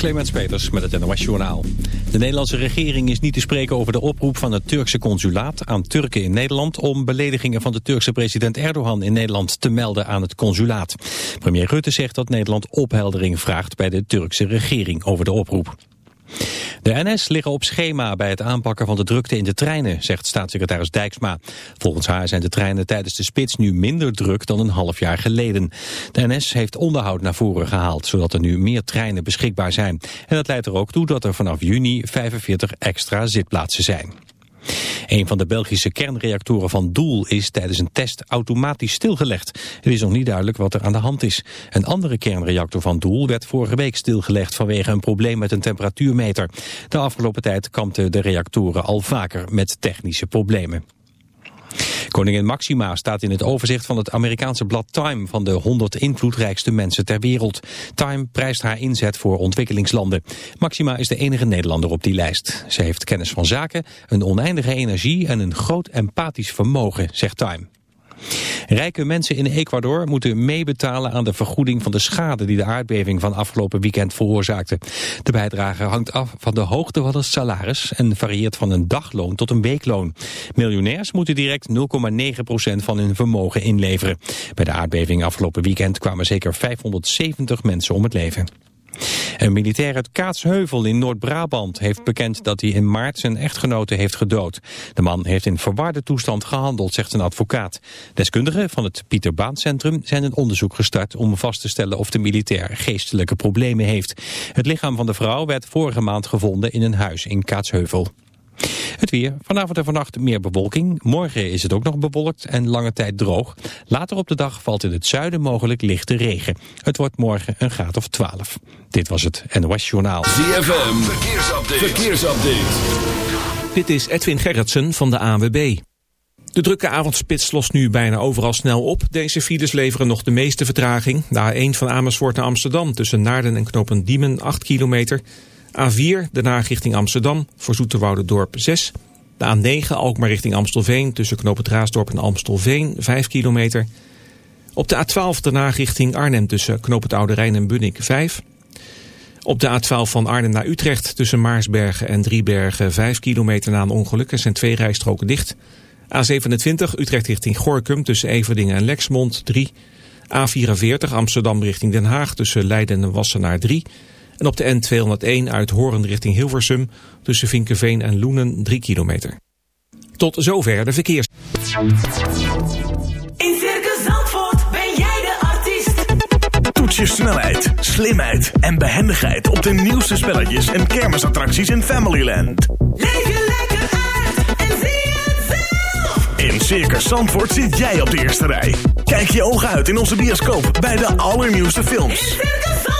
Clemens Peters met het NOS Journaal. De Nederlandse regering is niet te spreken over de oproep van het Turkse consulaat aan Turken in Nederland om beledigingen van de Turkse president Erdogan in Nederland te melden aan het consulaat. Premier Rutte zegt dat Nederland opheldering vraagt bij de Turkse regering over de oproep. De NS liggen op schema bij het aanpakken van de drukte in de treinen, zegt staatssecretaris Dijksma. Volgens haar zijn de treinen tijdens de spits nu minder druk dan een half jaar geleden. De NS heeft onderhoud naar voren gehaald, zodat er nu meer treinen beschikbaar zijn. En dat leidt er ook toe dat er vanaf juni 45 extra zitplaatsen zijn. Een van de Belgische kernreactoren van Doel is tijdens een test automatisch stilgelegd. Het is nog niet duidelijk wat er aan de hand is. Een andere kernreactor van Doel werd vorige week stilgelegd vanwege een probleem met een temperatuurmeter. De afgelopen tijd kampten de reactoren al vaker met technische problemen. Koningin Maxima staat in het overzicht van het Amerikaanse blad Time van de 100 invloedrijkste mensen ter wereld. Time prijst haar inzet voor ontwikkelingslanden. Maxima is de enige Nederlander op die lijst. Ze heeft kennis van zaken, een oneindige energie en een groot empathisch vermogen, zegt Time. Rijke mensen in Ecuador moeten meebetalen aan de vergoeding van de schade die de aardbeving van afgelopen weekend veroorzaakte. De bijdrage hangt af van de hoogte van het salaris en varieert van een dagloon tot een weekloon. Miljonairs moeten direct 0,9% van hun vermogen inleveren. Bij de aardbeving afgelopen weekend kwamen zeker 570 mensen om het leven. Een militair uit Kaatsheuvel in Noord-Brabant heeft bekend dat hij in maart zijn echtgenote heeft gedood. De man heeft in verwarde toestand gehandeld, zegt een advocaat. Deskundigen van het Pieter Baan Centrum zijn een onderzoek gestart om vast te stellen of de militair geestelijke problemen heeft. Het lichaam van de vrouw werd vorige maand gevonden in een huis in Kaatsheuvel. Het weer. Vanavond en vannacht meer bewolking. Morgen is het ook nog bewolkt en lange tijd droog. Later op de dag valt in het zuiden mogelijk lichte regen. Het wordt morgen een graad of 12. Dit was het NOS Journaal. ZFM. Verkeersupdate. Verkeersupdate. Dit is Edwin Gerritsen van de AWB. De drukke avondspits lost nu bijna overal snel op. Deze files leveren nog de meeste vertraging. De A1 van Amersfoort naar Amsterdam tussen Naarden en Knopen Diemen 8 kilometer... A4, daarna richting Amsterdam, voor Dorp 6. De A9, Alkmaar richting Amstelveen, tussen Knoop het Raasdorp en Amstelveen, 5 kilometer. Op de A12, daarna richting Arnhem, tussen Knoop het Oude Rijn en Bunnik, 5. Op de A12 van Arnhem naar Utrecht, tussen Maarsbergen en Driebergen, 5 kilometer na een ongeluk. Zijn twee rijstroken dicht. A27, Utrecht richting Gorkum, tussen Everdingen en Lexmond, 3. A44, Amsterdam richting Den Haag, tussen Leiden en Wassenaar, 3. En op de N201 uit Horen richting Hilversum tussen Vinkenveen en Loenen 3 kilometer. Tot zover de verkeers. In Circus Zandvoort ben jij de artiest. Toets je snelheid, slimheid en behendigheid op de nieuwste spelletjes en kermisattracties in Familyland. Leef je lekker uit en zie het zelf. In Circus Zandvoort zit jij op de eerste rij. Kijk je ogen uit in onze bioscoop bij de allernieuwste films. In Circus Zandvoort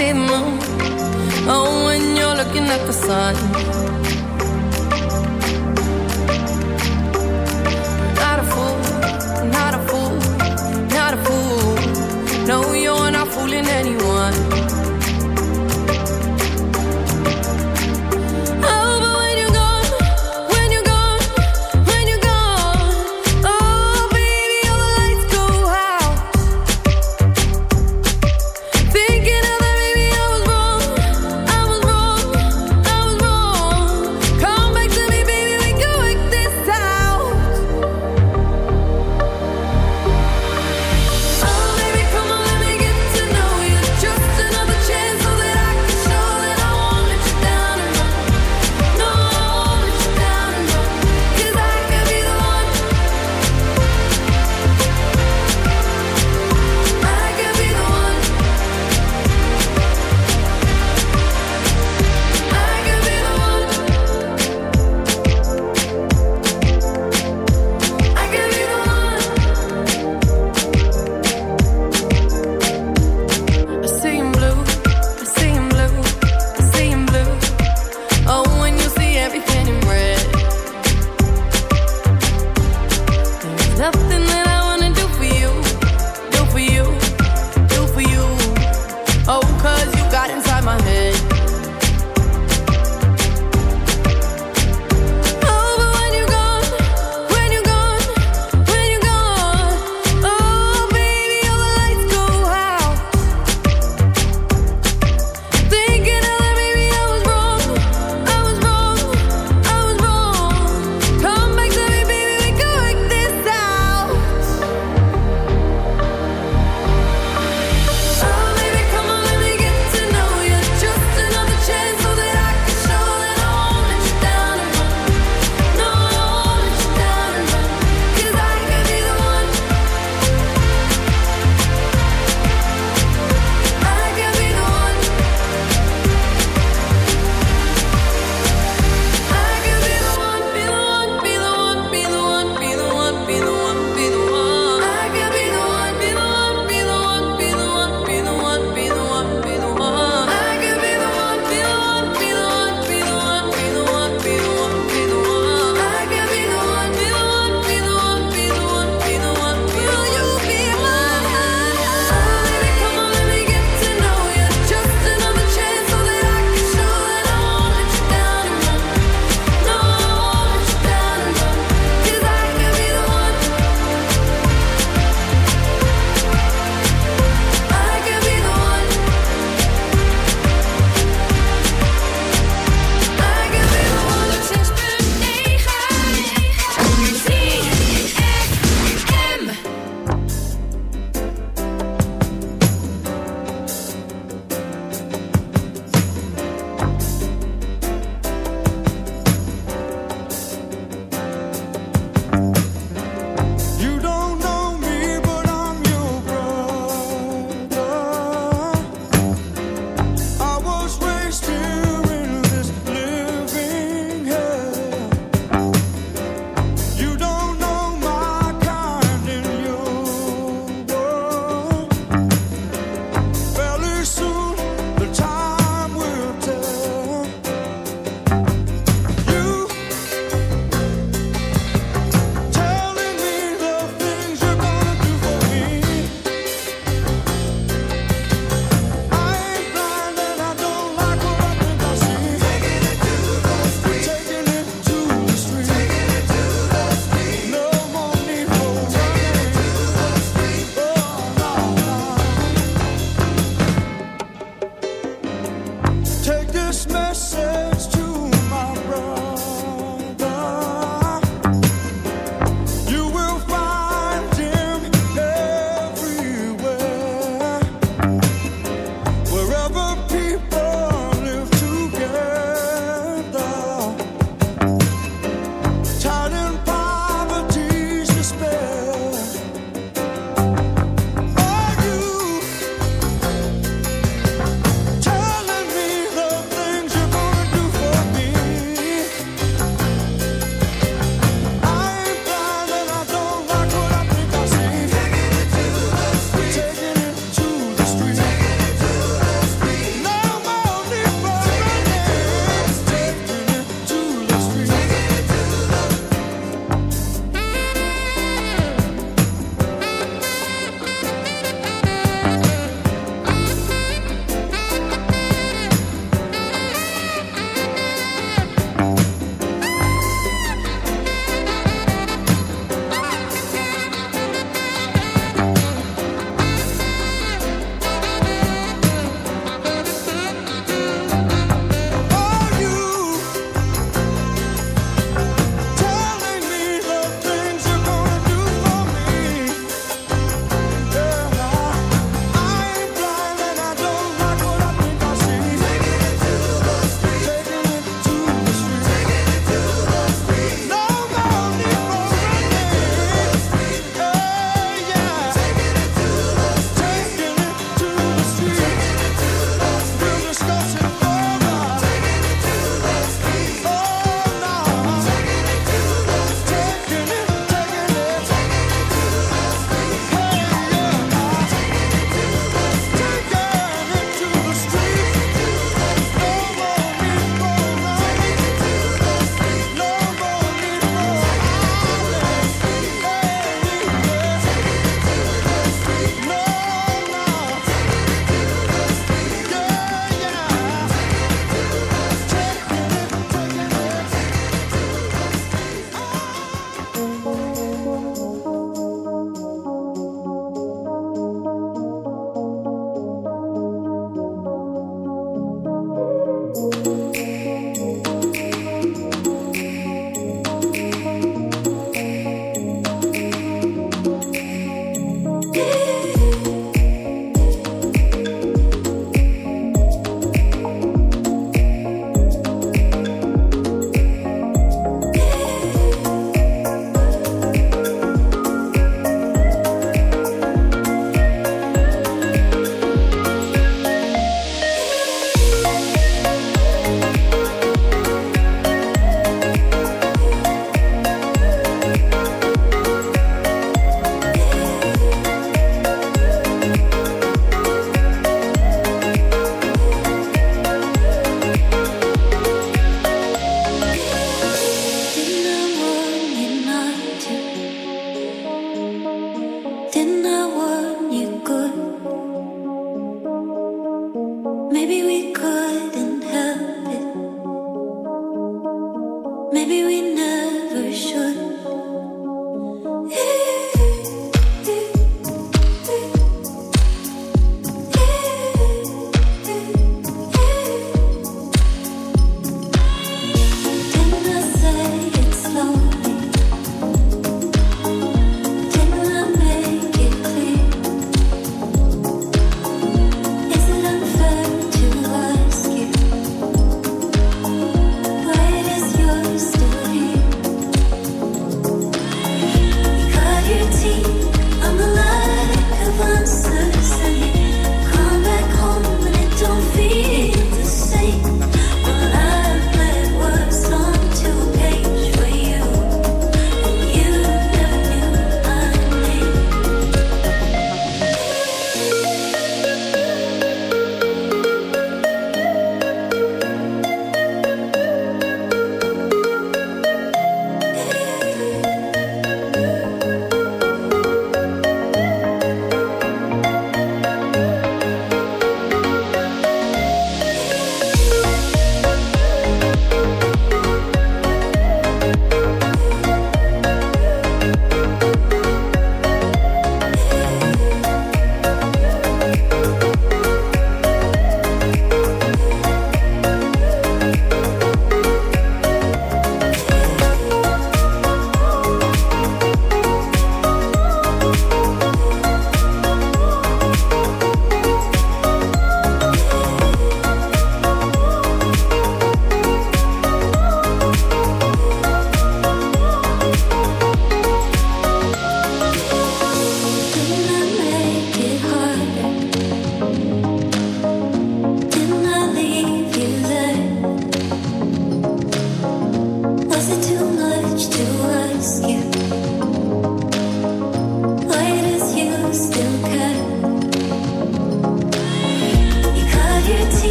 moon. Oh, when you're looking at the sun.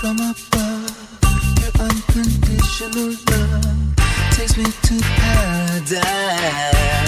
from above. Your unconditional love takes me to paradise.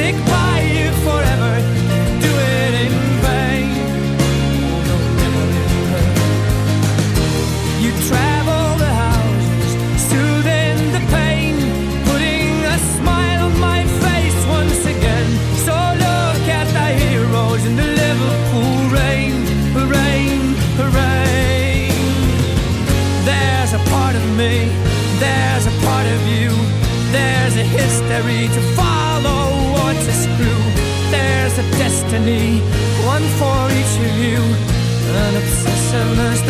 Stick destiny, one for each of you, an obsessiveness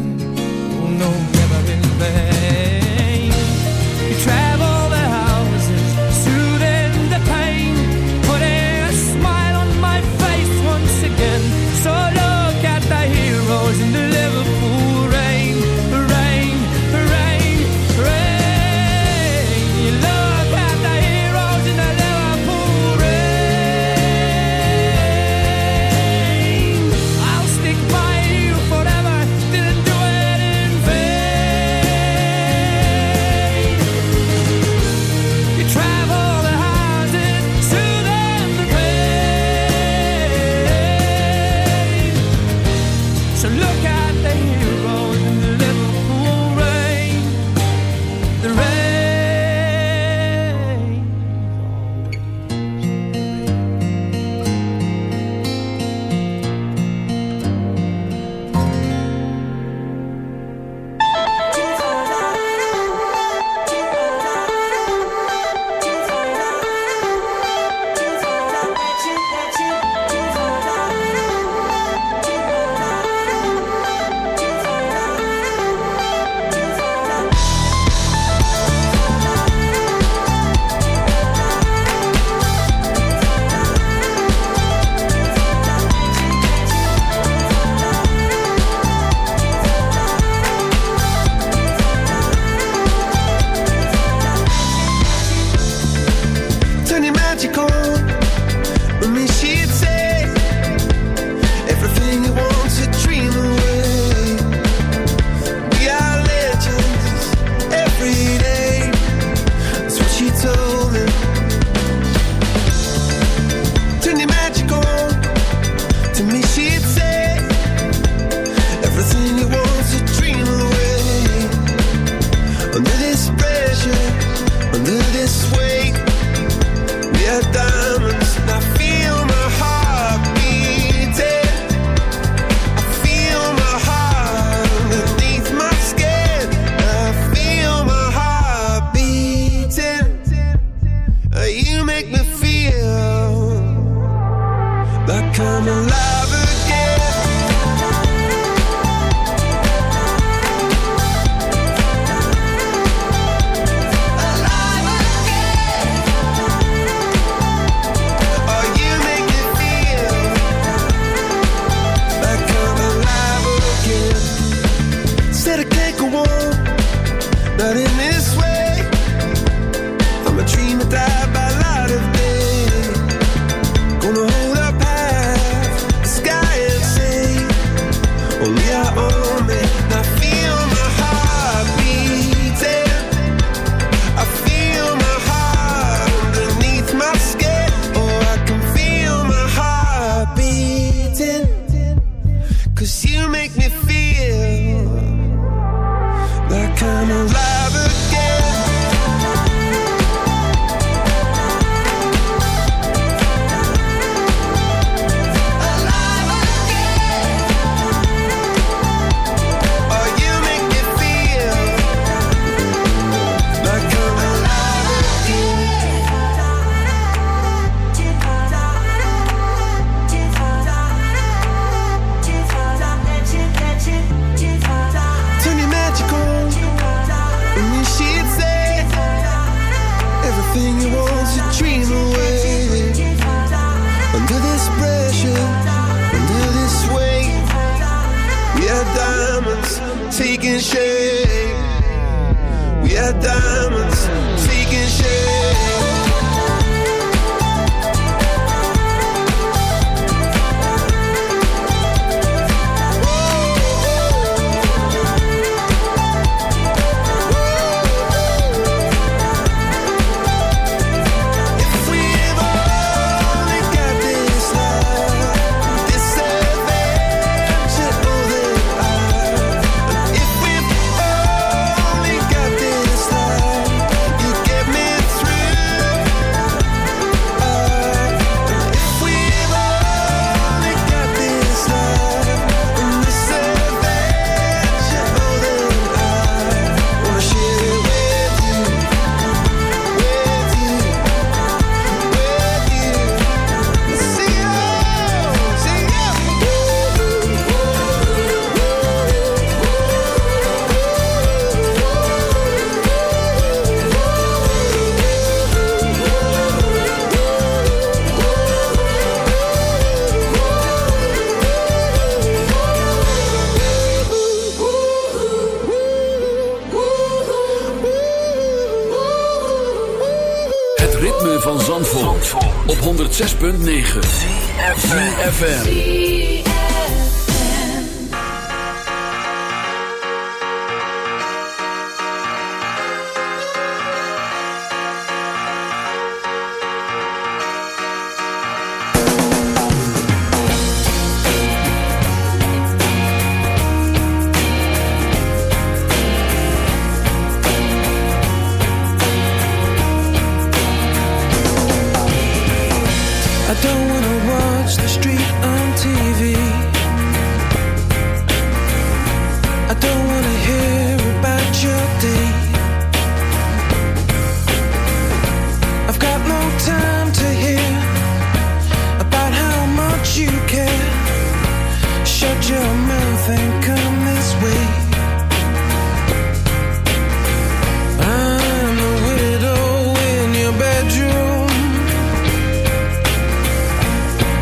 106.9 FM.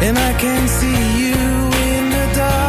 and I can see you in the dark.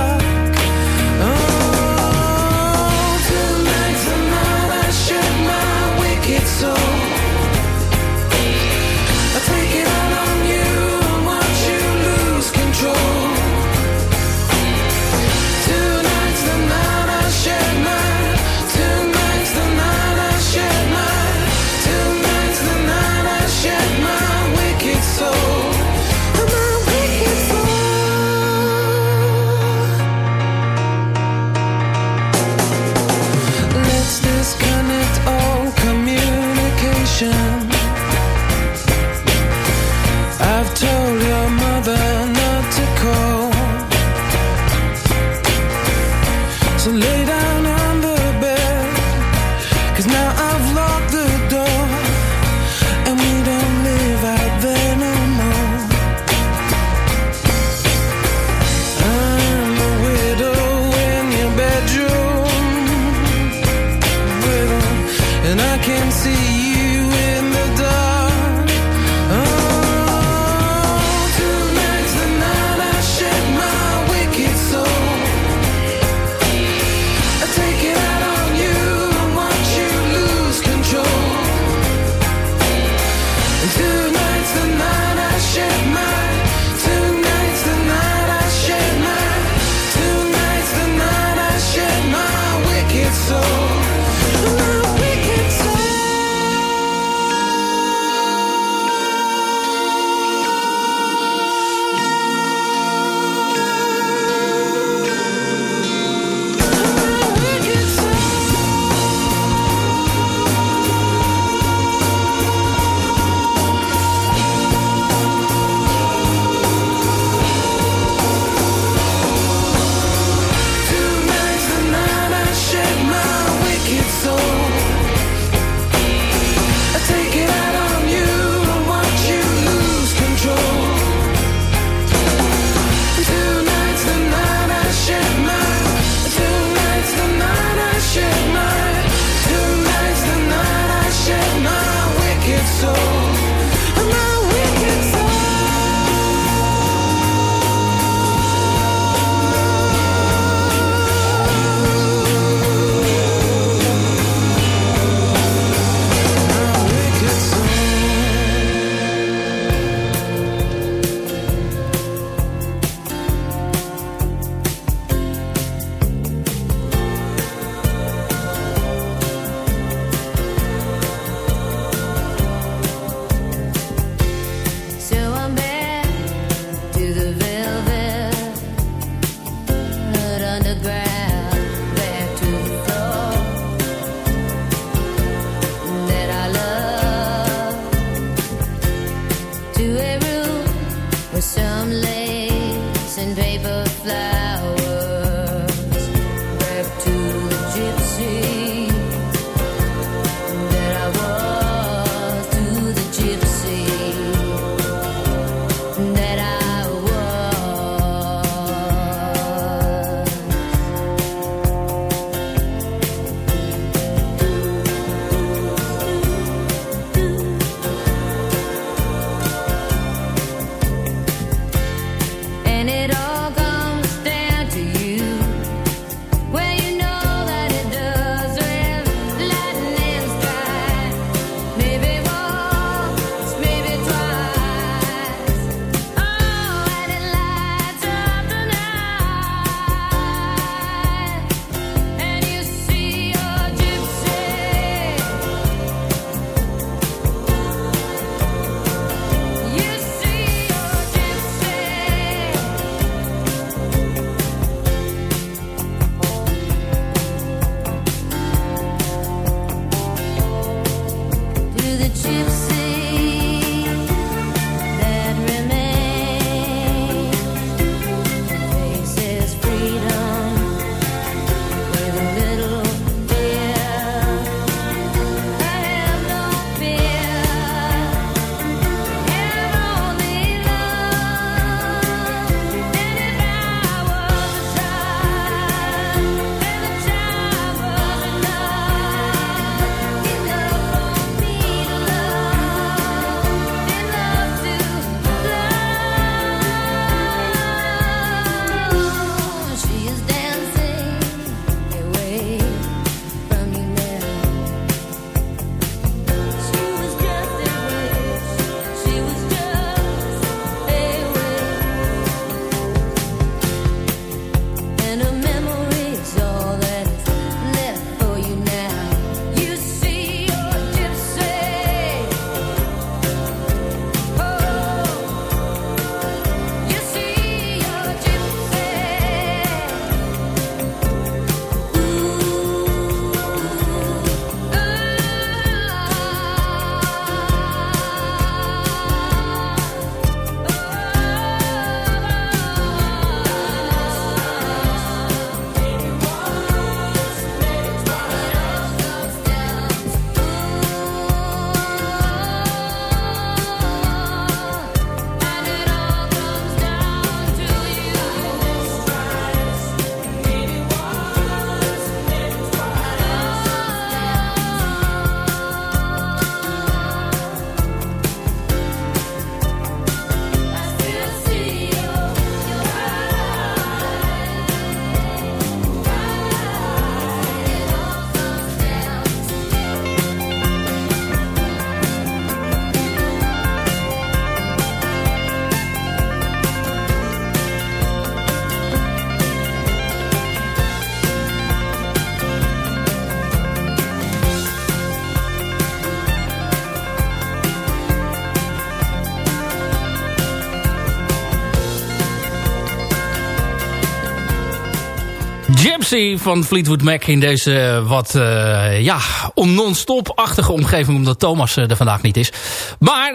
Van Fleetwood Mac in deze eh, wat eh, ja, non-stop-achtige omgeving... omdat Thomas eh, er vandaag niet is. Maar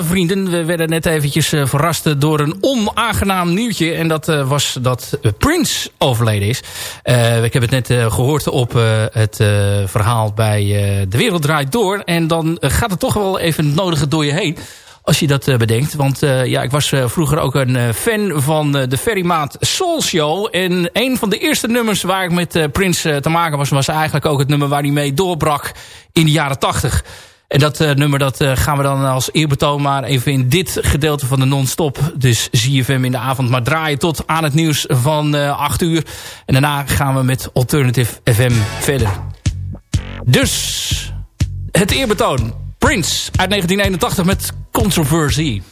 vrienden, we werden net eventjes verrast door een onaangenaam nieuwtje. En dat was dat Prince overleden is. Ik heb het net eh, gehoord op het verhaal bij De Wereld Draait Door. En dan gaat het toch wel even het nodige door je heen... Als je dat eh, bedenkt. Want eh, ja, ik was eh, vroeger ook een fan van de Ferrymaat Soul Show. En een van de eerste nummers waar ik met Prince te maken was... was eigenlijk ook het nummer waar hij mee doorbrak in de jaren tachtig. En dat nummer dat, gaan we dan als eerbetoon maar even in dit gedeelte van de non-stop. Dus ZFM in de avond maar draaien tot aan het nieuws van eh 8 uur. En daarna gaan we met Alternative FM verder. Dus het eerbetoon. Prince uit 1981 met. Controversy.